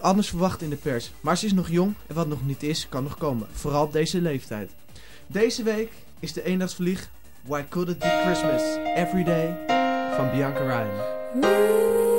anders verwacht in de pers. Maar ze is nog jong en wat nog niet is, kan nog komen. Vooral deze leeftijd. Deze week is de eendagsvlieg Why Could It Be Christmas Every Day van Bianca Ryan.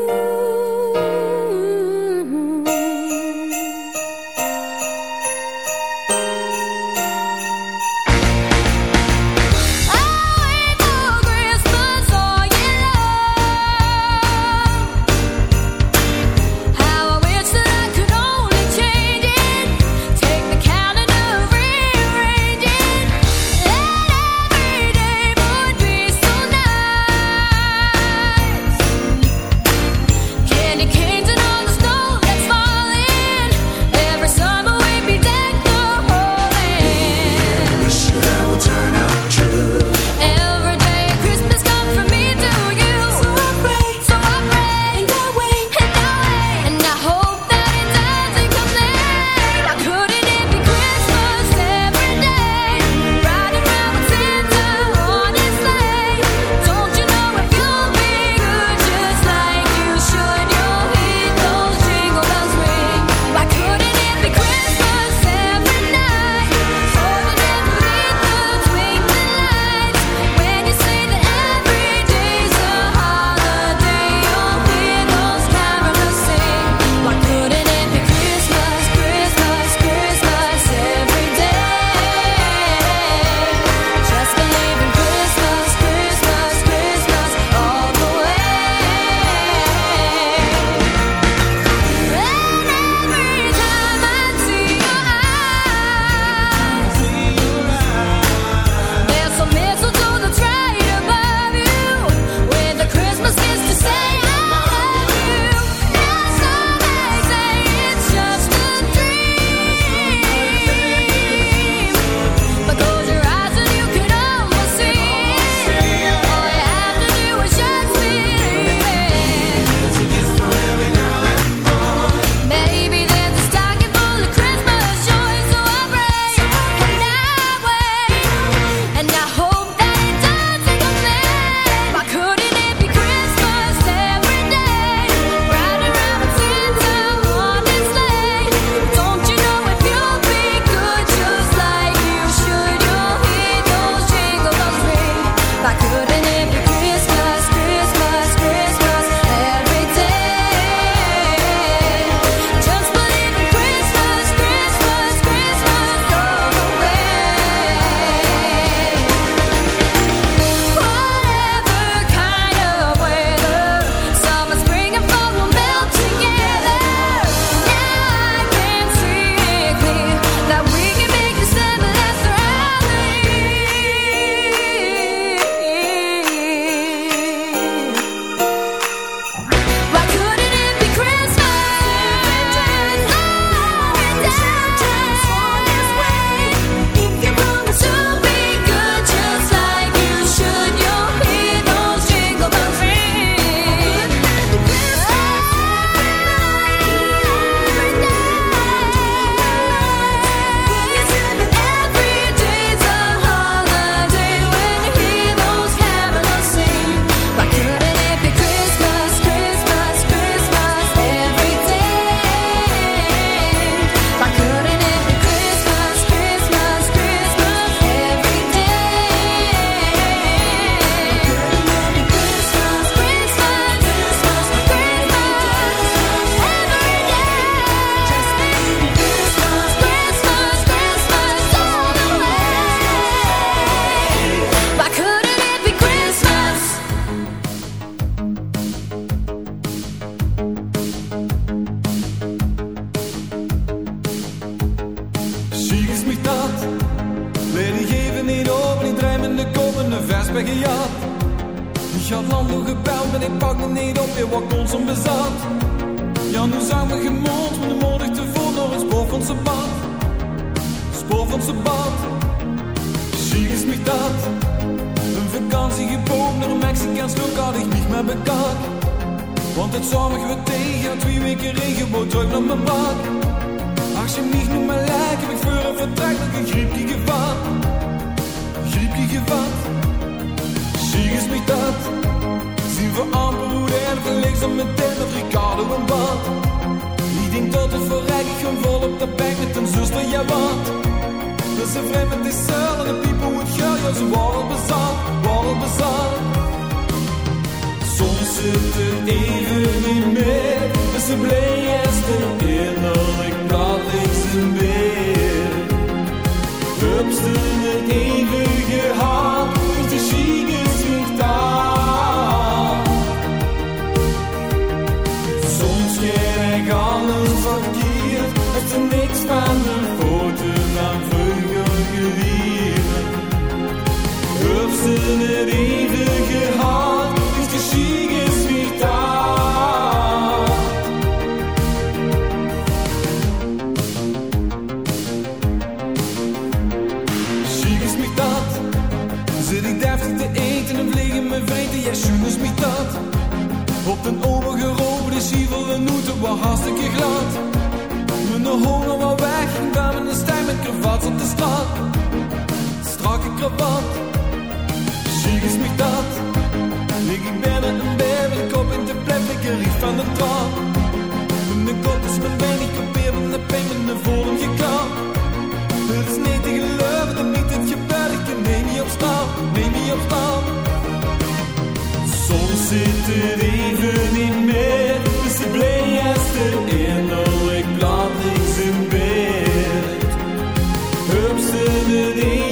Honger was weg, met een stijl met kravats op de straat. Strakke kravat, Lig ik binnen een beer, met een kop in de plek, ik van de trap. Mijn kop is mijn been, ik probeer met de pijn met de vorm geklapt. Het is niet te geloven dat niet het gebeurt, ik neem je op stap, neem je op stap. Soms zit het even niet meer, dus de blijste innerlijk plat in bed. Hupste het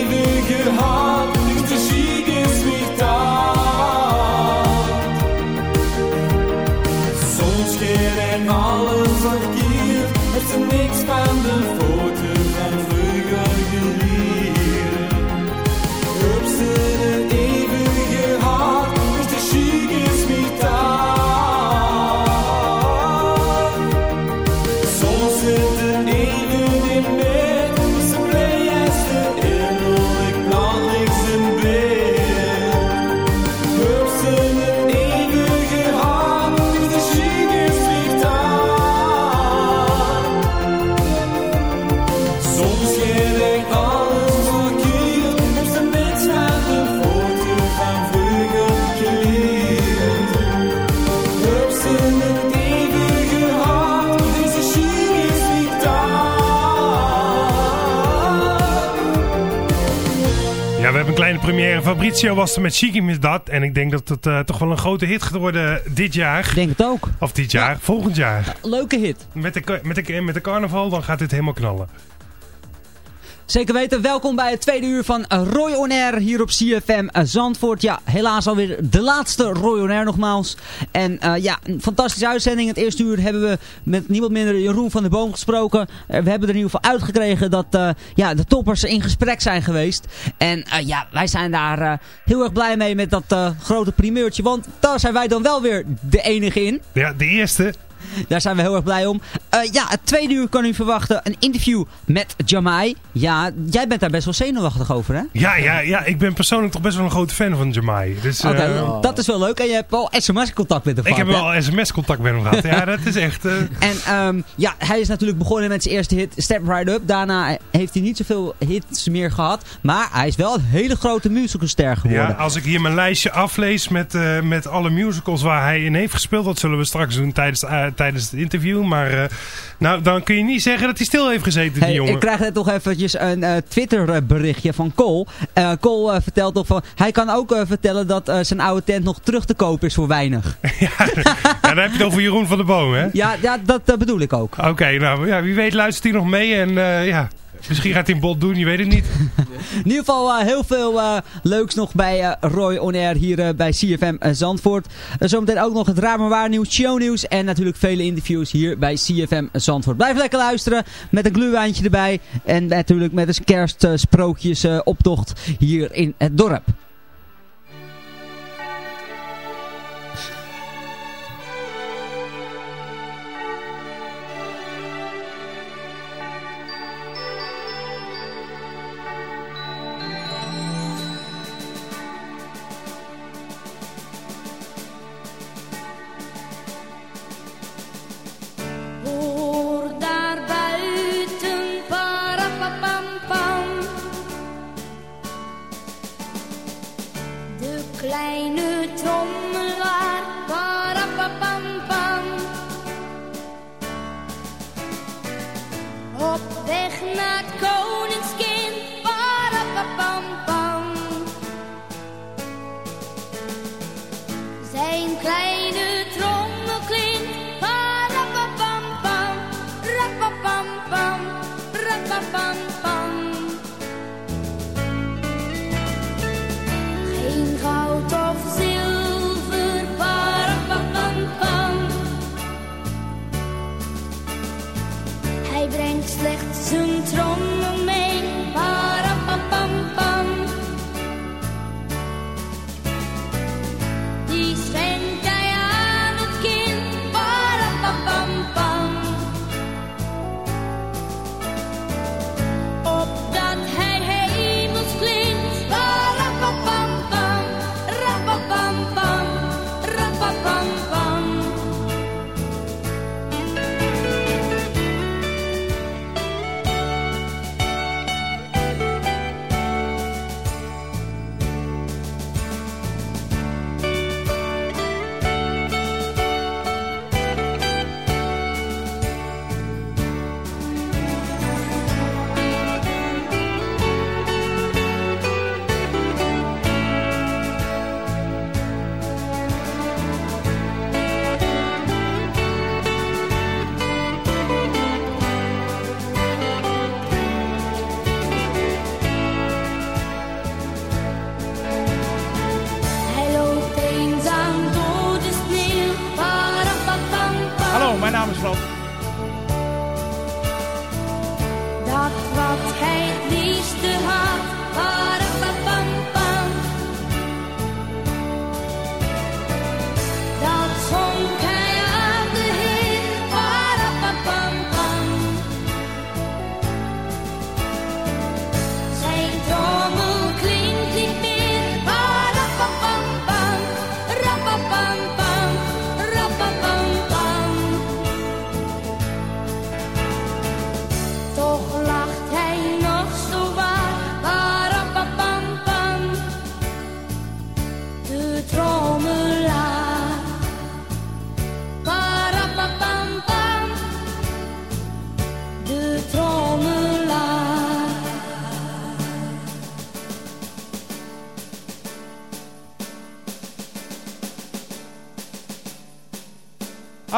kleine première. Fabrizio was er met met dat. En ik denk dat het eh, toch wel een grote hit gaat worden dit jaar. Ik denk het ook. Of dit jaar, volgend jaar. Leuke hit. Met de, met, de, met de carnaval, dan gaat dit helemaal knallen. Zeker weten, welkom bij het tweede uur van Roy On Air hier op CFM Zandvoort. Ja, helaas alweer de laatste Roy On Air nogmaals. En eh, ja, een fantastische uitzending. Het eerste uur hebben we met niemand minder Jeroen van der Boom gesproken. Eh, we hebben er in ieder geval uitgekregen dat eh, ja, de toppers in gesprek zijn geweest. En eh, ja, wij zijn daar eh, heel erg blij mee met dat eh, grote primeurtje. Want daar zijn wij dan wel weer de enige in. Ja, de eerste. Daar zijn we heel erg blij om. Eh, ja, het tweede uur kan u verwachten. Een interview met Jamai. Ja, jij bent daar best wel zenuwachtig over, hè? Ja, ja, ja, ik ben persoonlijk toch best wel een grote fan van Jamai. Dus, Oké, eh, dat is wel leuk. En je hebt wel sms-contact met hem ik heb gehad, wel sms-contact met hem gehad. Ja, dat is echt... eh? En ehm, ja, hij is natuurlijk begonnen met zijn eerste hit Step Right Up. Daarna heeft hij niet zoveel hits meer gehad. Maar hij is wel een hele grote musicalster geworden. ja, als ik hier mijn lijstje aflees met, met alle musicals waar hij in heeft gespeeld. Dat zullen we straks doen tijdens, eh, tijdens het interview. Maar eh, nou, dan kun je niet zeggen dat hij stil heeft gezeten, die jongen. ik krijg net nog eventjes een eh, Twitter berichtje van Cole. Eh Cole eh, vertelt nog van... Hij kan ook eh, vertellen dat eh, zijn oude tent nog terug te kopen is voor weinig. ja, dan heb je het over Jeroen van der Boom, hè? Ja, ja dat eh, bedoel ik ook. Oké, nou ja, wie weet luistert hij nog mee en eh, ja, misschien gaat hij een bot doen, je weet het niet. In ieder geval eh, heel veel eh, leuks nog bij eh, Roy On Air hier bij CFM Zandvoort. Zometeen ook nog het waar nieuws, shownieuws en natuurlijk vele interviews hier bij CFM Zandvoort. Blijf lekker luisteren met een gluwijntje erbij en natuurlijk met een kerstsprookjes eh, optocht hier in het dorp.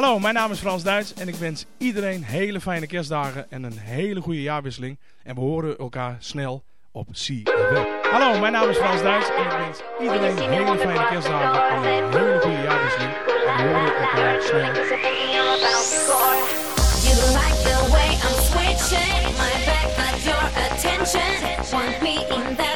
Hallo, mijn naam is Frans Duits en ik wens iedereen hele fijne kerstdagen en een hele goede jaarwisseling. En we horen elkaar snel op CFM. Hallo, mijn naam is Frans Duits en ik wens iedereen hele fijne kerstdagen en een hele goede jaarwisseling. En we horen elkaar snel op Want me in that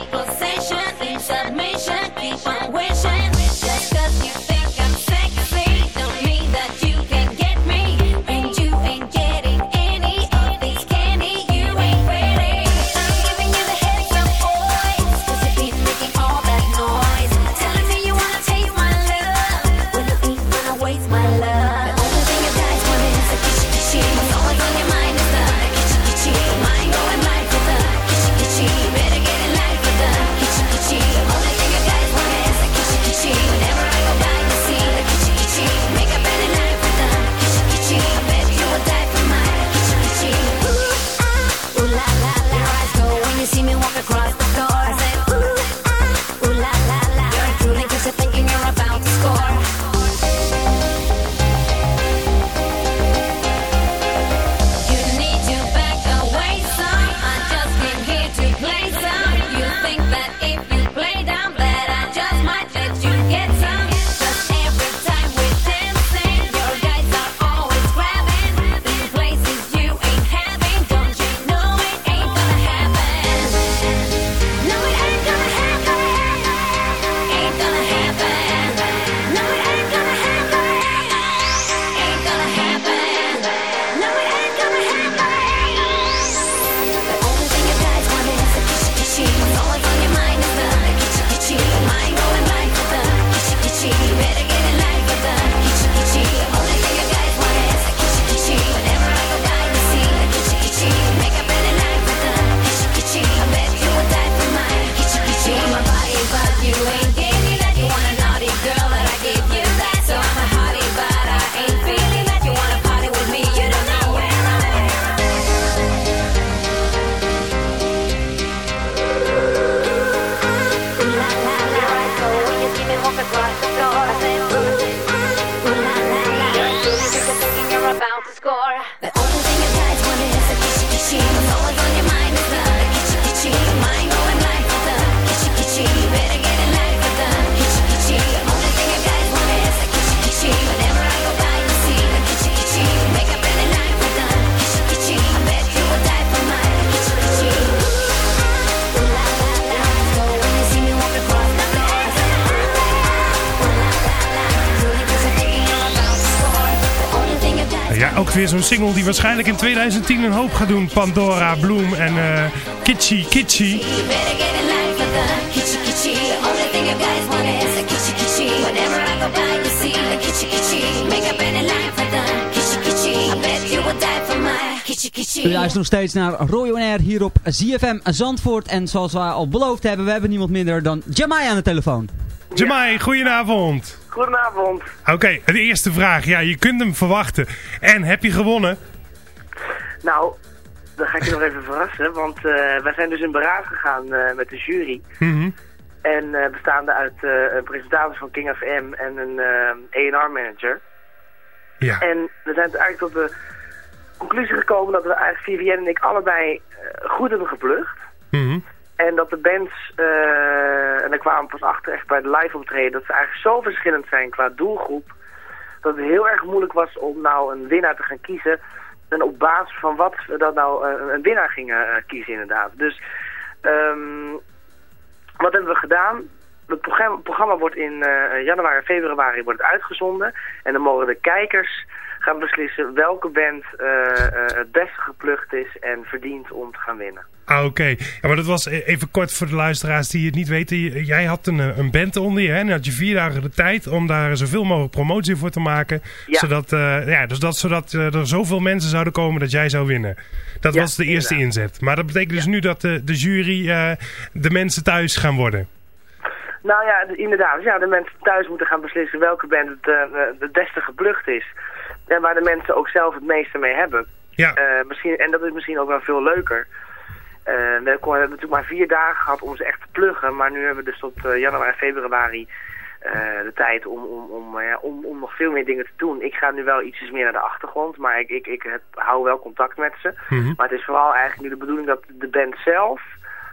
zo'n single die waarschijnlijk in 2010 een hoop gaat doen. Pandora, Bloom en eh Kitschy Kitschy. U luistert nog steeds naar Roy Air hier op ZFM Zandvoort. En zoals we al beloofd hebben, we hebben niemand minder dan Jamai aan de telefoon. Jamai, goedenavond. Goedenavond. Oké, de eerste vraag. Ja, je kunt hem verwachten. En heb je gewonnen? Nou, dan ga ik je nog even verrassen, want eh, wij zijn dus in beraad gegaan eh, met de jury. Mhm. En eh, bestaande uit een presentator van King FM en een A&R manager. Ja. En we zijn eigenlijk tot de conclusie gekomen dat we eigenlijk Vivienne en ik allebei goed hebben geplucht. Mhm. En dat de bands, eh, en daar kwamen pas achter echt bij de live optreden, dat ze eigenlijk zo verschillend zijn qua doelgroep, dat het heel erg moeilijk was om nou een winnaar te gaan kiezen. En op basis van wat we dan nou eh, een winnaar gingen eh, kiezen inderdaad. Dus ehm, wat hebben we gedaan? Het programma, programma wordt in eh, januari en februari wordt het uitgezonden. En dan mogen de kijkers gaan beslissen welke band eh, eh, het beste geplucht is en verdient om te gaan winnen. Ah, oké. Ja, maar dat was eh, even kort voor de luisteraars die het niet weten. Jij had een, een band onder je hè? en had je vier dagen de tijd om daar zoveel mogelijk promotie voor te maken. Ja. Zodat, ja, dus dat, zodat er zoveel mensen zouden komen dat jij zou winnen. Dat Ja, was de eerste inderdaad. inzet. Maar dat betekent dus nu dat de, de jury de mensen thuis gaan worden. Nou ja, inderdaad. Dus ja, de mensen thuis moeten gaan beslissen welke band het, eh, eh, het beste geplucht is. En waar de mensen ook zelf het meeste mee hebben. Ja, Eh, misschien, en dat is misschien ook wel veel leuker. We hebben natuurlijk maar vier dagen gehad om ze echt te pluggen. Maar nu hebben we dus tot januari en februari de tijd om, om, om, ja, om, om nog veel meer dingen te doen. Ik ga nu wel ietsjes meer naar de achtergrond. Maar ik, ik, ik heb, hou wel contact met ze. Mhm. Maar het is vooral eigenlijk nu de bedoeling dat de band zelf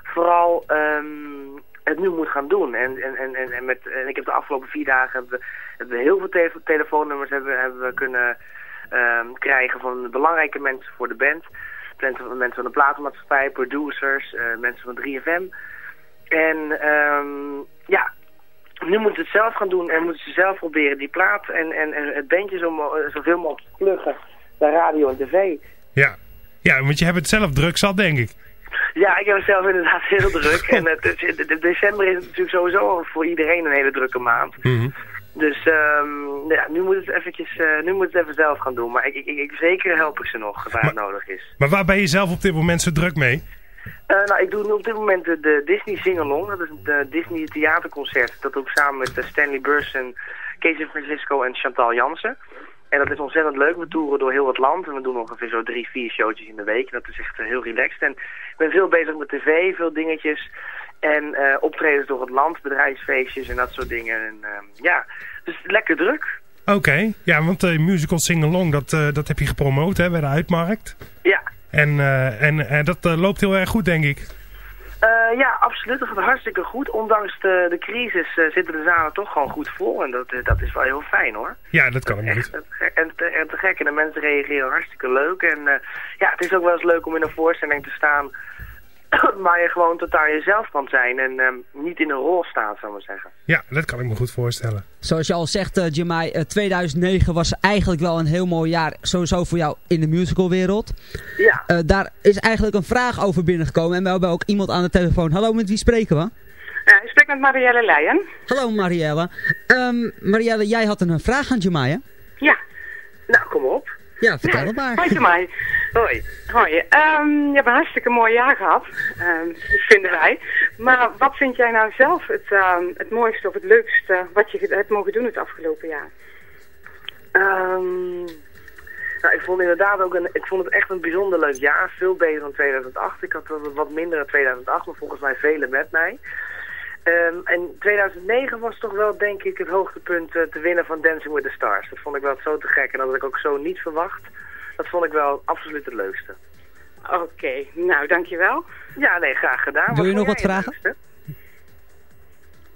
vooral ehm, het nu moet gaan doen. En, en, en, en, met, en ik heb de afgelopen vier dagen hebben we, heel veel tele- telefoonnummers hebben, hebben we kunnen ehm, krijgen van belangrijke mensen voor de band. Mensen, van- de platenmaatschappij, producers, eh, mensen van 3FM. En ehm, ja, nu moeten ze het zelf gaan doen en moeten ze zelf proberen die plaat en, en, en het bandje zo, zoveel mogelijk te pluggen bij radio en tv. ja. ja, want je hebt het zelf druk zat, denk ik. Ja, ik heb het zelf inderdaad heel druk. En het, december is natuurlijk sowieso voor iedereen een hele drukke maand. Mhm. Dus ehm, ja, nu moet het eventjes, eh, nu moet het even zelf gaan doen. Maar ik, ik, ik, zeker help ik ze nog waar het nodig is. Maar waar ben je zelf op dit moment zo druk mee? Eh, nou, ik doe op dit moment de, de Disney Sing-Along. Dat is een Disney theaterconcert. Dat doe ik samen met eh, Stanley Burson, Casey Francisco en Chantal Jansen. En dat is ontzettend leuk. We toeren door heel het land. En we doen ongeveer zo drie, vier showtjes in de week. En dat is echt eh, heel relaxed. En ik ben veel bezig met tv, veel dingetjes. En eh, optredens door het land, bedrijfsfeestjes en dat soort dingen. En ehm, ja, dus lekker druk. Oké, ja, want de musical Sing-Along, dat, eh, dat heb je gepromoot hè, bij de Uitmarkt. Ja, En, eh, en eh, dat eh, loopt heel erg goed, denk ik. Eh, ja, absoluut. Dat gaat hartstikke goed. Ondanks de, de crisis eh, zitten de zalen toch gewoon goed vol. En dat, eh, dat is wel heel fijn hoor. Ja, dat kan ik niet. Echt, en, te, en te gek. En de mensen reageren hartstikke leuk. En ja, het is ook wel eens leuk om in een voorstelling te staan... waar je gewoon totaal jezelf kan zijn. En ehm, niet in een rol staat, zou ik maar zeggen. Ja, dat kan ik me goed voorstellen. Zoals je al zegt, eh Jamai, eh, 2009 was eigenlijk wel een heel mooi jaar. Sowieso voor jou in de musicalwereld. Ja, Eh, daar is eigenlijk een vraag over binnengekomen. En we hebben ook iemand aan de telefoon. Hallo, met wie spreken we? Ja, ik spreek met Marielle Leijen. Hallo Marielle. Ehm, Marielle, jij had een eh, vraag aan Jamai, hè? Ja. nou kom op. Ja, vertel het maar. Hoi mij. Hoi. Hoi. Ehm, je hebt een hartstikke mooi jaar gehad, ehm, vinden wij. Maar wat vind jij nou zelf het, ehm, het mooiste of het leukste wat je hebt mogen doen het afgelopen jaar? Nou, ik vond inderdaad ook een, ik vond het echt een bijzonder leuk jaar. Veel beter dan 2008. Ik had wat- minder dan 2008, maar volgens mij velen met mij. En 2009 was toch wel, denk ik, het hoogtepunt eh, te winnen van Dancing with the Stars. Dat vond ik wel zo te gek en dat had ik ook zo niet verwacht. Dat vond ik wel absoluut het leukste. Oké, nou dankjewel. Ja, nee, graag gedaan. Wil je nog wat vragen?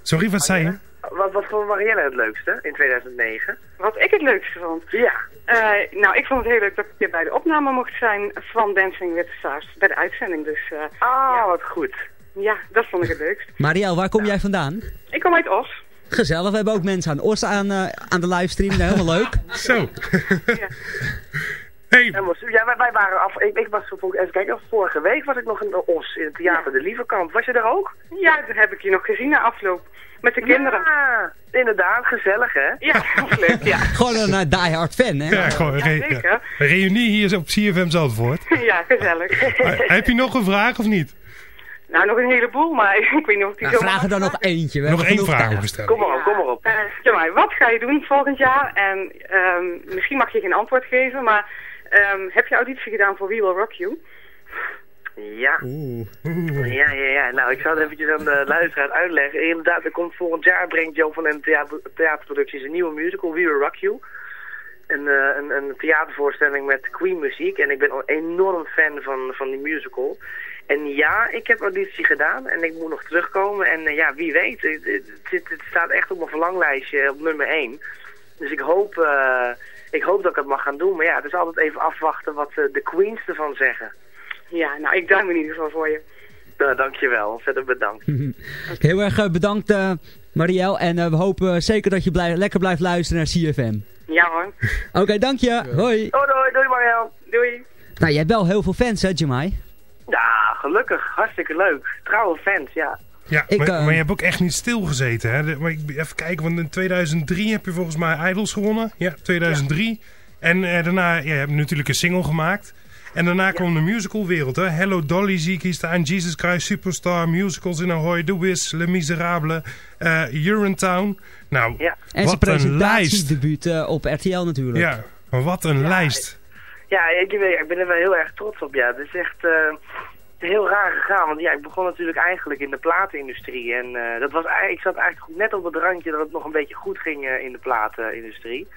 Sorry, wat zei je? Wat, wat vond Marielle het leukste in 2009? Wat ik het leukste vond? Ja. Eh, nou, ik vond het heel leuk dat ik hier bij de opname mocht zijn van Dancing with the Stars. Bij de uitzending, dus eh, Ah, wat goed. ja, dat vond ik het leukst. Marielle, waar kom jij vandaan? Ik kom uit Os. Gezellig, we hebben ook mensen aan Os aan, eh, aan de livestream. Nou, helemaal leuk. Zo. Hey, Ja, wij, wij waren af. Ik, ik was even kijken, vorige week was ik nog in de Os in het theater De Lieverkamp. Was je daar ook? Ja, dat heb ik je nog gezien na afloop. Met de kinderen. Ja, inderdaad, gezellig hè? Ja, leuk, ja. Gewoon een eh, diehard fan, hè? ja, gewoon re- ja. Reunie hier op CFM Zandvoort. Ja, gezellig. Eh, Heb je nog een vraag of niet? Nou, nog een heleboel, maar ik weet niet of ik die Nou, zo vraag er dan nog eentje. We Nog één vraag over stellen. Kom maar op, kom maar op. Ja, maar wat ga je doen volgend jaar? En ehm, misschien mag je geen antwoord geven, maar ehm, heb je auditie gedaan voor We Will Rock You? Ja. Ja, ja, ja. Nou, ik zal het eventjes aan de luisteraar uitleggen. Inderdaad, er komt volgend jaar, brengt Joe van en theater, Theaterproducties een nieuwe musical, We Will Rock You. Een, eh, een, een theatervoorstelling met Queen muziek. En ik ben een enorm fan van, van die musical. En ja, ik heb auditie gedaan en ik moet nog terugkomen. En eh, ja, wie weet, het, het, zit- het staat echt op mijn verlanglijstje op nummer 1. Dus ik hoop, eh, ik hoop dat ik het mag gaan doen. Maar ja, het is altijd even afwachten wat eh, de Queens ervan zeggen. Ja, nou, ik duim in ieder geval voor je. Nou, dankjewel. Ontzettend bedankt. Heel erg eh, bedankt, eh Marielle. En we hopen zeker dat je blij- lekker blijft luisteren naar CFM. Ja hoor. Oké, dank je. Hoi. Doei, doei, doei Mariel. Doei. Nou, jij hebt wel heel veel fans, hè, Jamai? Ja, gelukkig. Hartstikke leuk. Trouwe fans, ja. Ja, Ik, maar, eh, maar je hebt ook echt niet stilgezeten. Hè? De- Maar ik, even kijken, want in 2003 heb je volgens mij Idols gewonnen. Ja, 2003. En eh, daarna, ja, je hebt natuurlijk een single gemaakt. En daarna kwam de musicalwereld. Hè? Hello Dolly zie ik hier staan. Jesus Christ Superstar, Musicals in Ahoy, The Wiz, Les Miserables, eh Urinetown. Nou, Ja. En zijn wat een lijst. presentatiedebuut eh, op RTL natuurlijk. Ja, maar wat een lijst. Ja, ik, ik ben er wel heel erg trots op. Ja. Het is echt heel raar gegaan. Want ja, ik begon natuurlijk eigenlijk in de platenindustrie. En eh, dat was, ik zat eigenlijk net op het randje dat het nog een beetje goed ging eh, in de platenindustrie.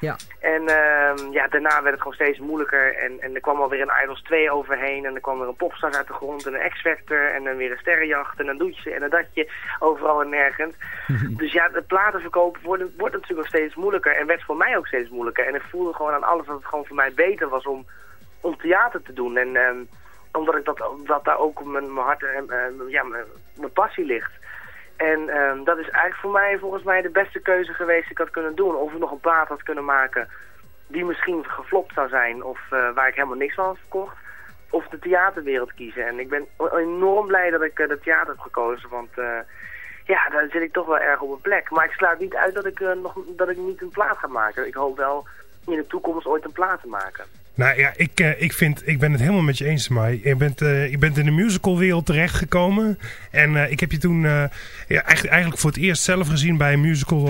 Ja. En ehm, ja, daarna werd het gewoon steeds moeilijker. En, en er kwam alweer een Idols 2 overheen. En er kwam er een popstar uit de grond en een X-Factor. En dan weer een sterrenjacht en een doetje en een datje. Overal en nergens. dus ja, de platenverkopen worden, wordt natuurlijk ook steeds moeilijker. En werd voor mij ook steeds moeilijker. En ik voelde gewoon aan alles dat het gewoon voor mij beter was om, om theater te doen. En ehm, omdat ik dat, dat daar ook mijn, mijn hart en eh, ja, mijn, mijn passie ligt. En ehm, dat is eigenlijk voor mij volgens mij de beste keuze geweest die ik had kunnen doen. Of ik nog een plaat had kunnen maken die misschien geflopt zou zijn of eh, waar ik helemaal niks van had verkocht. Of de theaterwereld kiezen. En ik ben enorm blij dat ik eh, de theater heb gekozen, want ja, daar zit ik toch wel erg op een plek. Maar ik sluit niet uit dat ik, nog, dat ik niet een plaat ga maken. Ik hoop wel in de toekomst ooit een plaat te maken. Nou ja, ik, eh, ik, vind, ik ben het helemaal met je eens, Mai. Je bent, eh, je bent in de musicalwereld terechtgekomen. En eh, ik heb je toen ja, eigenlijk, eigenlijk voor het eerst zelf gezien bij een musical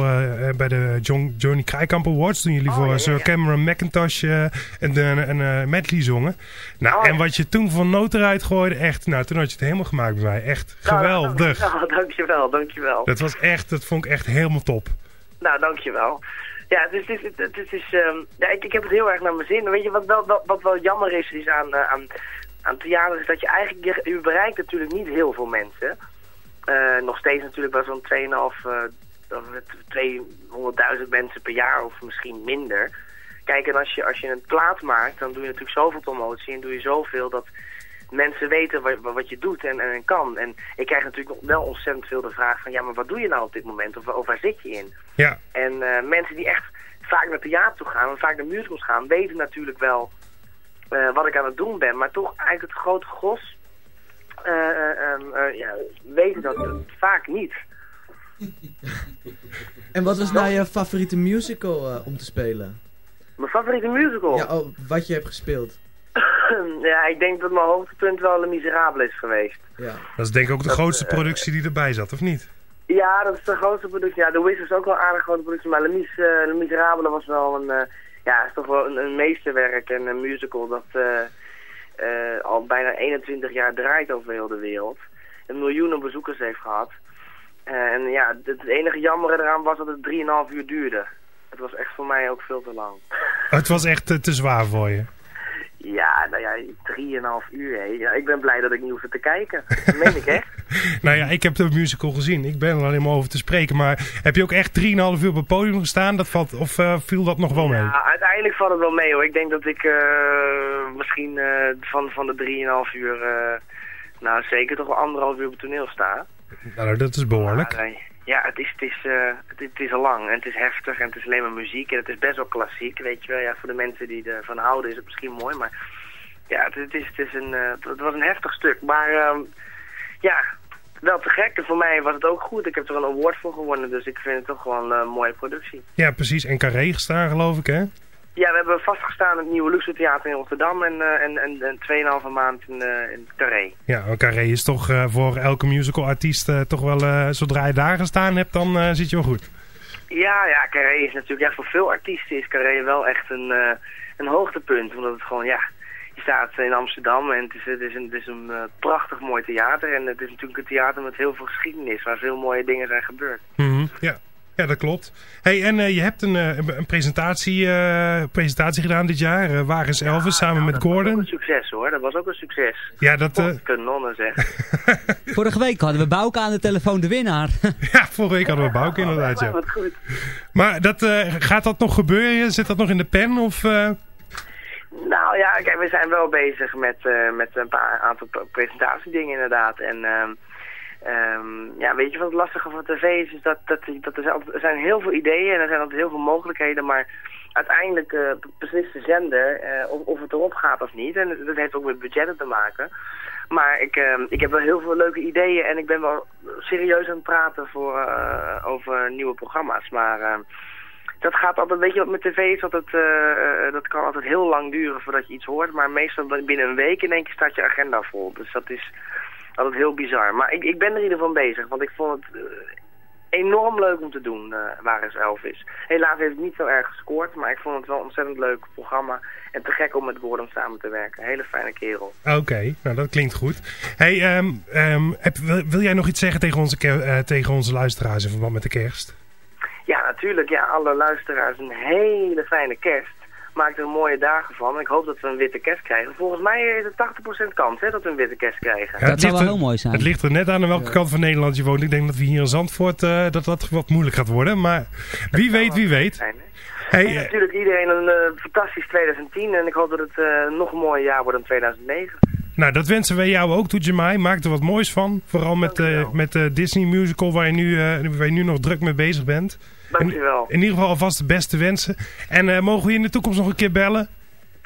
bij de John, Johnny Krijkamp Awards. Toen jullie Oh, voor ja, ja, Sir. Cameron McIntosh een, een, een medley zongen. Nou, Oh, en wat je toen van noot eruit gooide, echt, nou, toen had je het helemaal gemaakt bij mij. Echt geweldig. Nou, dankjewel, dankjewel. Dat was echt, dat vond ik echt helemaal top. Nou, dankjewel. Ja, is, het is, ehm, ja, ik, ik heb het heel erg naar mijn zin. Weet je, wat wel, wat, wat wel jammer is, is aan, eh, aan, aan theater, is dat je eigenlijk, je, je bereikt natuurlijk niet heel veel mensen. Eh, nog steeds natuurlijk wel zo'n 2,5, eh, of het 200.000 mensen per jaar of misschien minder. Kijk, en als je, als je een plaat maakt, dan doe je natuurlijk zoveel promotie en doe je zoveel dat mensen weten wat, wat je doet en, en kan. En ik krijg natuurlijk nog wel ontzettend veel de vraag van, ja, maar wat doe je nou op dit moment? Of, of waar zit je in? Ja, En eh, mensen die echt vaak naar theater toe gaan, en vaak naar musicals gaan, weten natuurlijk wel eh, wat ik aan het doen ben. Maar toch eigenlijk het grote gros eh, eh, ehm, eh, ja, weten dat vaak niet. En wat was nou je favoriete musical om te spelen? Mijn favoriete musical? Ja, oh, wat je hebt gespeeld. ja, ik denk dat mijn hoogtepunt wel Les Miserables is geweest. Ja. dat is denk ik ook de Dat, grootste eh, productie die erbij zat, of niet? Ja, dat is de grootste productie. Ja, The Wiz is ook wel een aardig grote productie, maar Les, Mis, eh, Les Miserables was wel een, eh, ja, is toch wel een, een meesterwerk en een musical dat al bijna 21 jaar draait over heel de wereld. En miljoenen bezoekers heeft gehad. Eh, en ja, het, het enige jammer eraan was dat het 3,5 uur duurde. Het was echt voor mij ook veel te lang. Het was echt te zwaar voor je. Ja, nou ja, 3,5 uur, hé. Ja, ik ben blij dat ik niet hoef te kijken. Dat meen ik echt. Nou ja, ik heb de musical gezien. Ik ben er alleen maar over te spreken. Maar heb je ook echt 3,5 uur op het podium gestaan? Dat valt, of eh, viel dat nog wel mee? Ja, uiteindelijk valt het wel mee hoor. Ik denk dat ik eh, misschien eh, van, van de 3,5 uur, nou zeker toch wel anderhalf uur op het toneel sta. Nou, dat is behoorlijk. Eh, Ja, het is, het, is, eh, het, het is al lang en het is heftig en het is alleen maar muziek en het is best wel klassiek, weet je wel. Ja, voor de mensen die ervan houden is het misschien mooi, maar ja, het, is, het, is een, eh, het was een heftig stuk. Maar ehm, ja, wel te gek. En voor mij was het ook goed. Ik heb er een award voor gewonnen, dus ik vind het toch gewoon een mooie productie. Ja, precies. En Carré geloof ik, hè? Ja, we hebben vastgestaan in het Nieuwe Luxe Theater in Rotterdam en, eh, en, en, en 2,5 maand in, eh in Carré. Ja, Carré is toch eh, voor elke musical-artiest toch wel... zodra je daar gestaan hebt, dan zit je wel goed. Ja, ja, Carré is natuurlijk, ja, voor veel artiesten is Carré wel echt een, een hoogtepunt. Omdat het gewoon, ja, je staat in Amsterdam en het is, het is een, het is een prachtig mooi theater. En het is natuurlijk een theater met heel veel geschiedenis, waar veel mooie dingen zijn gebeurd. Mhm, Ja. Ja, dat klopt. Hey, en eh, je hebt een, eh, een, een presentatie, eh, presentatie gedaan dit jaar. eh, Waar is Elvis samen met Dat was ook Gordon? een succes hoor, dat was ook een succes. Ja, dat, eh, Wat kanonnen zeg. Vorige week hadden we Bouke aan de telefoon, de winnaar. ja, vorige week hadden we Bouke inderdaad, ja. Wat goed. Maar dat, eh, gaat dat nog gebeuren? Zit dat nog in de pen? Of, eh? Nou ja, kijk, we zijn wel bezig met, eh, met een paar aantal presentatiedingen inderdaad. En ehm, ja, weet je wat het lastige van tv is? is dat, dat, dat er, zijn altijd- er zijn heel veel ideeën en er zijn altijd heel veel mogelijkheden, maar uiteindelijk eh, beslist de zender eh, of, of het erop gaat of niet. En dat heeft ook met budgetten te maken. Maar ik, ehm, ik heb wel heel veel leuke ideeën en ik ben wel serieus aan het praten voor, eh, over nieuwe programma's. Maar ehm, dat gaat altijd, weet je wat met tv is, dat, het, dat kan altijd heel lang duren voordat je iets hoort. Maar meestal binnen een week in één keer staat je agenda vol. Dus dat is altijd heel bizar. Maar ik, ik ben er in ieder geval bezig, want ik vond het eh, enorm leuk om te doen, eh Waar is Elvis. Helaas heeft het niet zo erg gescoord, maar ik vond het wel een ontzettend leuk programma. En te gek om met Gordon samen te werken. Hele fijne kerel. Oké, nou dat klinkt goed. Hey, ehm, ehm, heb, wil, wil jij nog iets zeggen tegen onze, eh, tegen onze luisteraars in verband met de kerst? Ja, natuurlijk. Ja, alle luisteraars een hele fijne kerst. Maak er mooie dagen van. Ik hoop dat we een witte kerst krijgen. Volgens mij is het 80% kans hè, dat we een witte kerst krijgen. Ja, dat het zou ligt wel er- heel mooi zijn. Het ligt er net aan aan welke kant van Nederland je woont. Ik denk dat we hier in Zandvoort eh, dat dat wat moeilijk gaat worden. Maar wie weet, wie weet. Zijn? Hey, En eh, natuurlijk iedereen een eh, fantastisch 2010 en ik hoop dat het eh, nog een mooi jaar wordt dan 2009. Nou, dat wensen wij jou ook toe, Jamai. Maak er wat moois van. Vooral met, eh, Dankjewel. met de Disney musical waar je, nu, eh, waar je nu nog druk mee bezig bent. Dankjewel. In ieder geval alvast de beste wensen. En eh, mogen we je in de toekomst nog een keer bellen?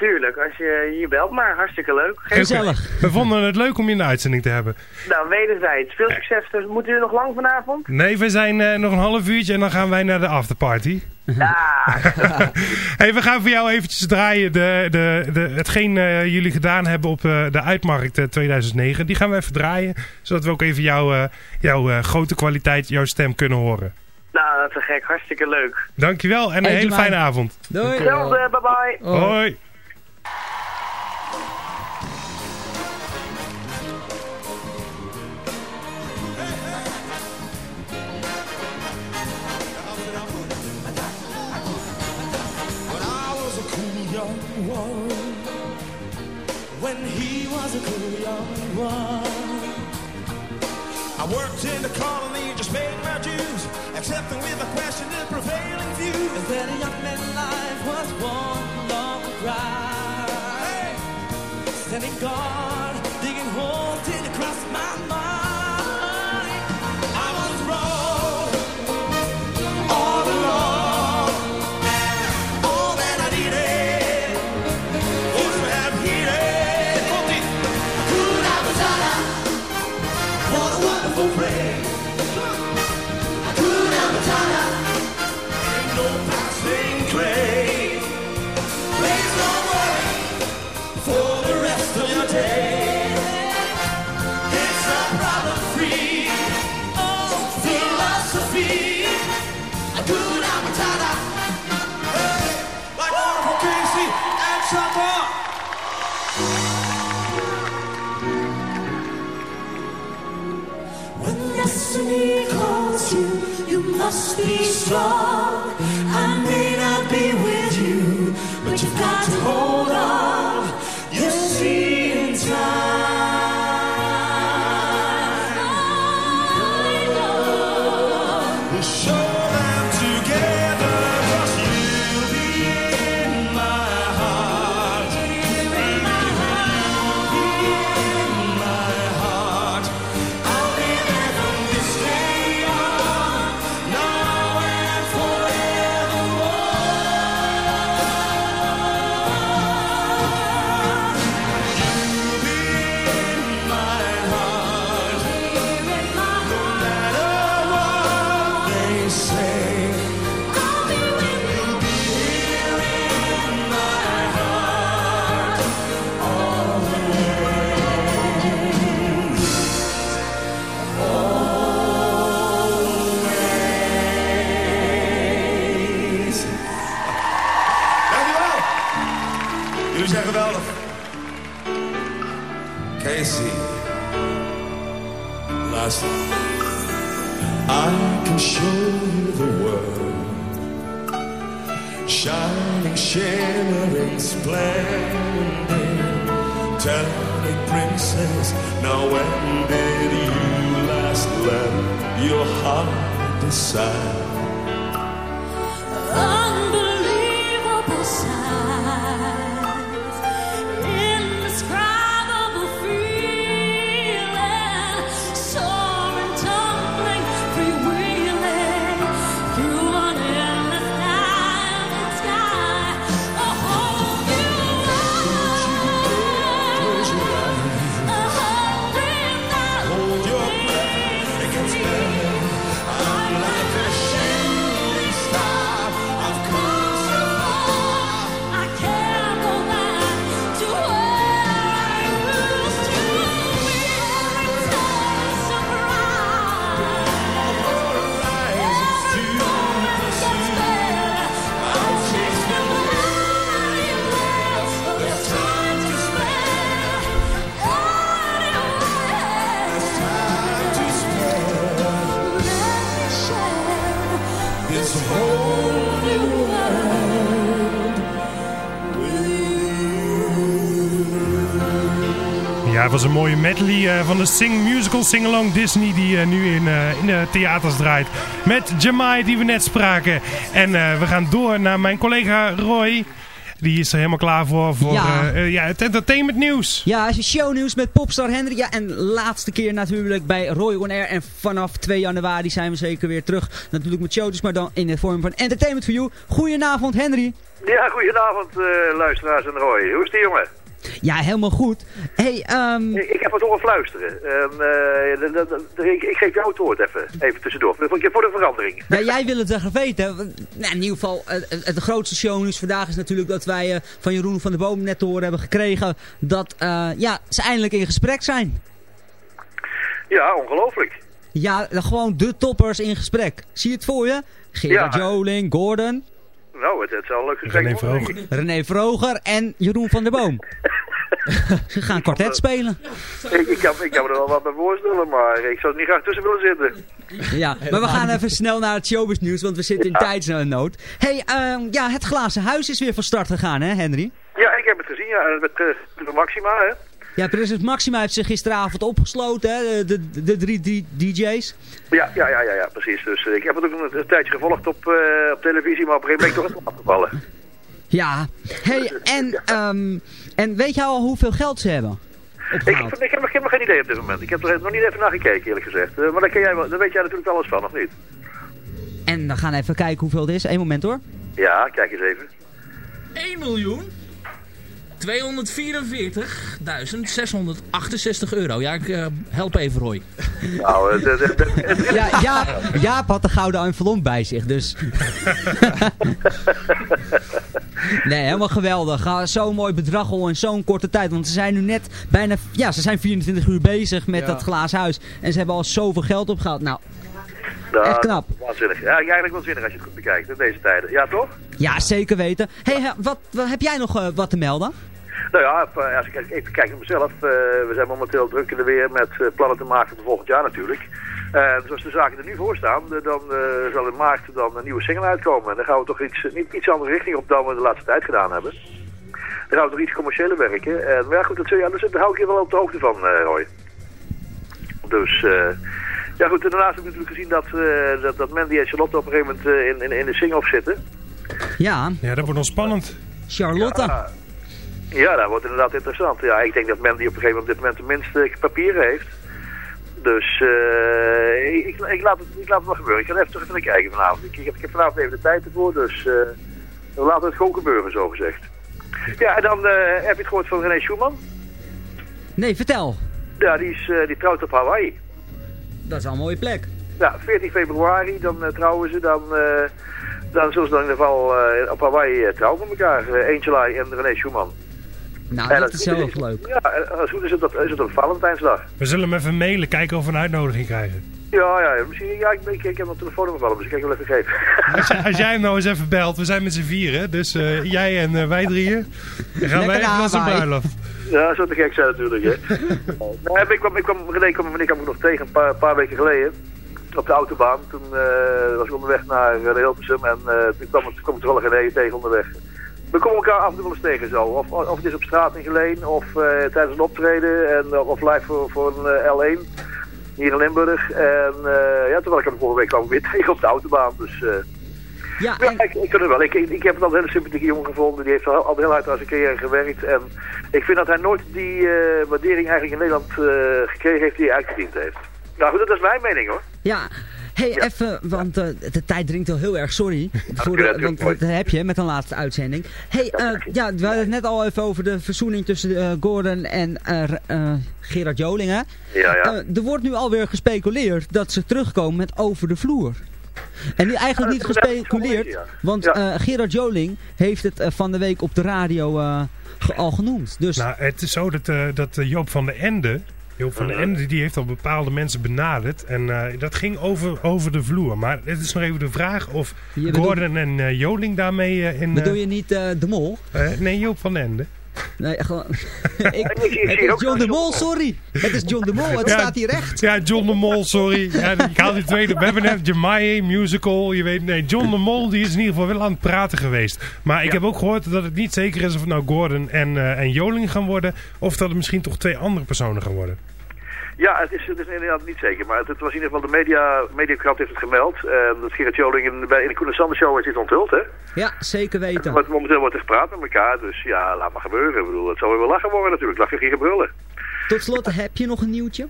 Tuurlijk, als je hier belt maar, hartstikke leuk. Geen- Gezellig. We vonden het leuk om je in de uitzending te hebben. Nou, wederzijds. Veel succes. Dus moeten jullie nog lang vanavond? Nee, we zijn eh, nog een half uurtje en dan gaan wij naar de afterparty. Ja. Hey, we gaan voor jou eventjes draaien de, de, de, hetgeen eh, jullie gedaan hebben op eh, de uitmarkt eh, 2009. Die gaan we even draaien, zodat we ook even jouw eh, jouw eh, grote kwaliteit, jouw stem kunnen horen. nou, dat is gek. Hartstikke leuk. Dankjewel en een Hey, hele fijne avond. Doei. Hetzelfde, bye bye. Hoi. I worked in the colony, just made my dues, accepting with a question the prevailing view. And then a young man's life was one long cry, standing guard, destiny calls you, you must be strong. I may not be with you, but you've got to hold shimmering, splendid Tell me, princess, now when did you last let your heart decide? Was een mooie medley eh, van de sing musical Sing-Along Disney die eh, nu in, eh, in de theaters draait. Met Jamai die we net spraken. En eh, we gaan door naar mijn collega Roy. Die is er helemaal klaar voor, voor Ja. eh, eh, ja, het entertainment nieuws. Ja, is shownieuws met Popstar Henry. Ja, en laatste keer natuurlijk bij Roy On Air. En vanaf 2 januari zijn we zeker weer terug. Natuurlijk met shownieuws, maar dan in de vorm van Entertainment for You. Goedenavond Henry. Ja, goedenavond eh, luisteraars en Roy. Hoe is die jongen? Ja, helemaal goed. hey, ehm, Ik, ik heb wat horen fluisteren. En, eh, ik, ik geef jou het woord even, even tussendoor. Voor de, voor de verandering. ja, jij wil het zeggen weten. Nou, in ieder geval, het, het, het grootste shownieuws vandaag is natuurlijk dat wij eh, van Jeroen van der Boom net te horen hebben gekregen. Dat eh, ja, ze eindelijk in gesprek zijn. Ja, ongelooflijk. Ja, gewoon de toppers in gesprek. Zie je het voor je? Gerard Ja. Joling, Gordon, Nou, het, het zal leuk gesprek René Vroger. René Vroger en Jeroen van der Boom. Ze gaan kwartet spelen. Ik, ik, kan, ik kan me er wel wat bij voorstellen, maar ik zou er niet graag tussen willen zitten. Ja, maar we gaan even snel naar het showbiz nieuws, want we zitten in tijdsnood. hey, ehm, ja, het glazen huis is weer van start gegaan, hè Henry? Ja, ik heb het gezien, ja, met eh, de Maxima, hè. Ja, Prinses Maxima heeft zich gisteravond opgesloten, hè, de, de, de drie D- DJ's. Ja, ja, ja, ja, ja precies. Dus eh, ik heb het ook een, een tijdje gevolgd op, eh, op televisie, maar op een gegeven moment ben ik toch eens afgevallen. Ja, hey, en, ehm, en weet je al hoeveel geld ze hebben? Ik, heb, ik heb nog geen idee op dit moment. Ik heb er nog niet even naar gekeken, eerlijk gezegd. Eh, maar daar, ken jij, wel- daar weet jij natuurlijk alles van, of niet? En dan gaan we even kijken hoeveel het is. Eén moment hoor. Ja, kijk eens even. 1 miljoen 244.668 euro. Ja, ik eh, help even Roy. Nou, het, het, het, het- het- Ja, Jaap, Jaap had de gouden envelop bij zich, dus... nee, helemaal geweldig. Ah, Zo'n mooi bedrag al in zo'n korte tijd. Want ze zijn nu net bijna... Ja, ze zijn 24 uur bezig met Ja. dat glazen huis. En ze hebben al zoveel geld opgehaald. Nou, nou, echt knap. Waanzinnig. Ja, eigenlijk waanzinnig als je het goed bekijkt in deze tijden. Ja, toch? ja, zeker weten. hey, wat, wat, heb jij nog eh, wat te melden? Nou ja, eh, als ik even kijk naar mezelf. eh, we zijn momenteel druk in de weer met eh, plannen te maken voor volgend jaar natuurlijk. En zoals de zaken er nu voor staan, dan eh, zal in maart dan een nieuwe single uitkomen. En dan gaan we toch iets, niet, iets andere richting op dan we de laatste tijd gedaan hebben. Dan gaan we toch iets commerciëler werken. En, maar ja goed, dat, zul je- ja, dus daar hou ik je wel op de hoogte van, eh, Roy. Dus, eh, ja goed, en daarnaast heb ik natuurlijk gezien dat, eh, dat, dat Mandy en Charlotte op een gegeven moment eh, in, in, in de sing-off zitten. Ja, Ja, dat wordt nog spannend. Charlotte. Ja, ja, dat wordt inderdaad interessant. Ja, ik denk dat Mandy op een gegeven moment op dit moment de minste papieren heeft. Dus eh, ik, ik, laat het, ik laat het wel gebeuren. Ik ga even terug naar kijken vanavond. Ik, ik, heb, ik heb vanavond even de tijd ervoor, dus eh, we laten het gewoon gebeuren, zo gezegd. Ja, en dan eh, heb je het gehoord van René Schumann. Nee, vertel. Ja, die, is, die trouwt op Hawaii. Dat is al een mooie plek. Ja, 14 februari, dan trouwen ze. Dan, dan zullen ze dan in ieder geval op Hawaii trouwen met elkaar. Angelai en René Schumann. Nou, dat is het erg leuk. Ja, en als het goed is het op, is het op Valentijnsdag. We zullen hem even mailen, kijken of we een uitnodiging krijgen. Ja, ja, misschien, ja, ik, ik, ik heb mijn telefoonnummer wel, dus ik kan je wel even geven. Als, jij- als jij hem nou eens even belt, we zijn met z'n vieren, dus eh, jij en eh, wij drieën. Dan gaan wij even naar zijn bruiloft. Ja, dat zou te gek zijn natuurlijk, hè. nee, ik kwam, ik kwam, René kwam, René kwam ik nog tegen een paar, paar weken geleden. Op de autobaan. Toen eh, was ik onderweg naar uh, Hilversum en eh, toen kwam, ik- toen kwam ik toevallig René tegen onderweg. We komen elkaar af en toe wel eens tegen zo. Of, of het is op straat in Geleen, of eh, tijdens een optreden, en, eh, of live voor, voor een eh, L1 hier in Limburg. En ja, terwijl ik hem vorige week kwam weer tegen op de autobaan. Dus Ja, ik, ik kan het wel. Ik, ik, heb het al een hele sympathieke jongen gevonden. Die heeft al, al heel hard aan zijn carrière gewerkt. En ik vind dat hij nooit die waardering eigenlijk in Nederland gekregen heeft die hij uitgediend heeft. Nou goed, dat is mijn mening hoor. ja. Hey, even, want eh, de tijd dringt al heel erg, sorry. Voor ja, de, dat want dat heb je met een laatste uitzending. hey, eh, ja, we hadden het net al even over de verzoening tussen eh, Gordon en eh, eh, Gerard Jolingen. Ja, ja. Eh, er wordt nu alweer gespeculeerd dat ze terugkomen met over de vloer. En nu eigenlijk niet is inderdaad gespeculeerd, want eh, Gerard Joling heeft het van de week op de radio eh, ge- al genoemd. Dus Nou, het is zo dat, eh, dat Joop van den Ende... Joop van den Ende die heeft al bepaalde mensen benaderd. En eh, dat ging over, over de vloer. Maar het is nog even de vraag of Je Gordon en eh, Joling daarmee eh, in... bedoel je niet eh, de mol? eh, nee, Joop van den Ende. Nee, gewoon... ik, het is John de Mol, sorry. Het is John de Mol, het Ja. staat hier recht. Ja, John de Mol, sorry. Ja, ik haal die tweede. We hebben net Jemai musical. Je weet, nee, John de Mol die is in ieder geval wel aan het praten geweest. Maar ik heb ook gehoord dat het niet zeker is of het nou Gordon en, eh, en Joling gaan worden. Of dat het misschien toch twee andere personen gaan worden. Ja, het is, het is inderdaad niet zeker. Maar het, het was in ieder geval de media, mediakrant heeft het gemeld. En dat Gerrit Joling in, bij, in de Koen Sander Show is dit onthuld, hè. Ja, zeker weten. Want momenteel wordt er gepraat met elkaar. Dus ja, laat maar gebeuren. Ik bedoel, het zal weer wel lachen worden natuurlijk. Lachen, gieren, brullen. Tot slot, heb je nog een nieuwtje?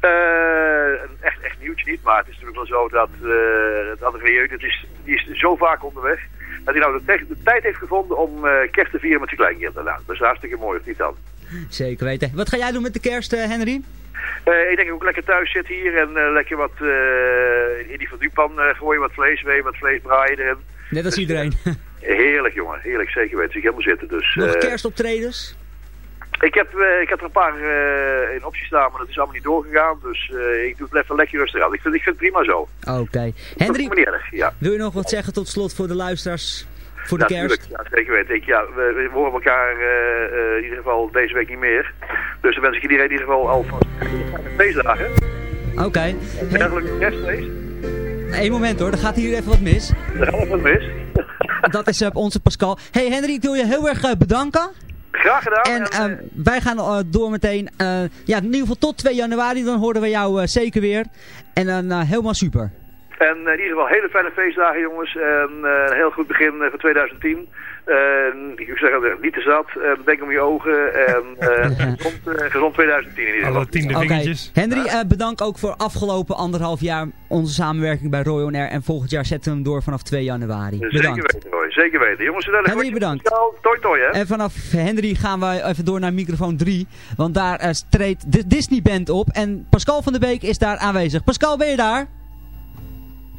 Een echt, echt nieuwtje niet, maar het is natuurlijk wel zo dat eh het Adrien, dat is, die is zo vaak onderweg, dat hij nou de tijd heeft gevonden om eh, kerst te vieren met zijn kleinkinderen. Nou, dat is hartstikke mooi, of niet dan? Zeker weten. Wat ga jij doen met de kerst, eh, Henry? Eh, ik denk ook lekker thuis zit hier en eh, lekker wat in die van eh gooien, wat vlees mee, wat vlees braaien erin. Net als iedereen. Heerlijk jongen, heerlijk, zeker weten. Ik helemaal zitten. Dus, nog kerstoptredens? ik, heb, ik heb er een paar in optie staan, maar dat is allemaal niet doorgegaan. Dus ik doe het even lekker rustig aan. Ik vind, ik vind het prima zo. Oké. Dat Henry, ja. wil je nog wat zeggen tot slot voor de luisteraars? Voor de Ja, kerst? tuurlijk. Ja, zeker weten. Ik, ja, we, we horen elkaar eh, eh, in ieder geval deze week niet meer. Dus dan wens ik iedereen in ieder geval alvast feestdagen. Oké. En Hey, gelukkig kerstfeest. Eén moment hoor, er gaat hier even wat mis. Er gaat wat mis. Dat is eh, onze Pascal. Hey Henry, ik wil je heel erg bedanken. Graag gedaan. En En, ehm, wij gaan door meteen. ja, in ieder geval tot 2 januari. Dan horen we jou zeker weer. En dan helemaal super. En eh, in ieder geval hele fijne feestdagen jongens. En eh, een heel goed begin eh, van 2010. En ik zou zeggen, niet te zat. En denk om je ogen. En eh, gezond, eh, gezond 2010 in ieder geval. Alle tiende vingertjes. Henry, eh, bedankt ook voor afgelopen anderhalf jaar onze samenwerking bij Roy On Air. En volgend jaar zetten we hem door vanaf 2 januari. Zeker Bedankt. weten hoor, zeker weten. Jongens, Henry, bedankt. Toi toi hè. En vanaf Henry gaan wij even door naar microfoon 3. Want daar eh, treedt de Disney Band op. En Pascal van der Beek is daar aanwezig. Pascal, ben je daar?